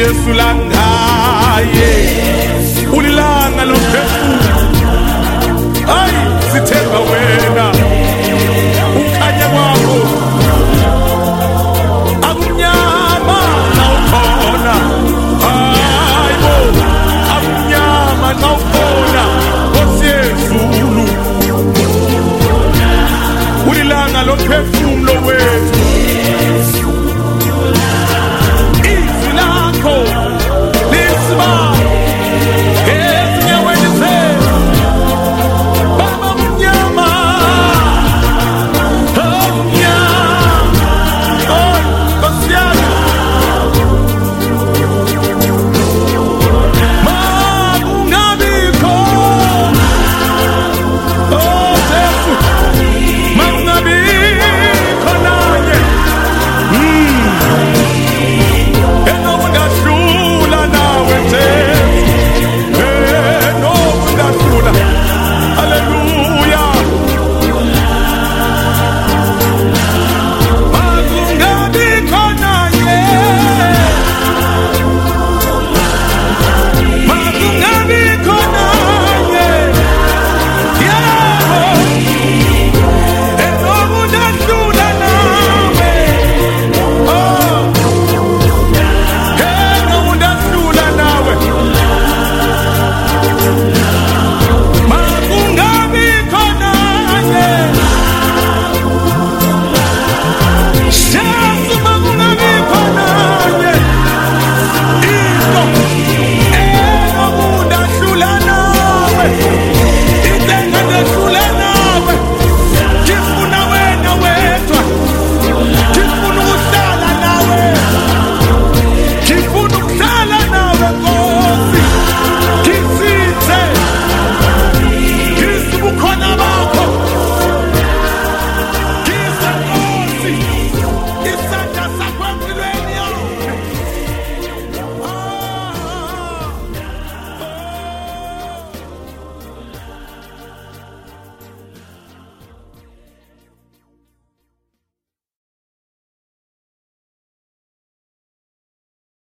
Yesu landa, yeah.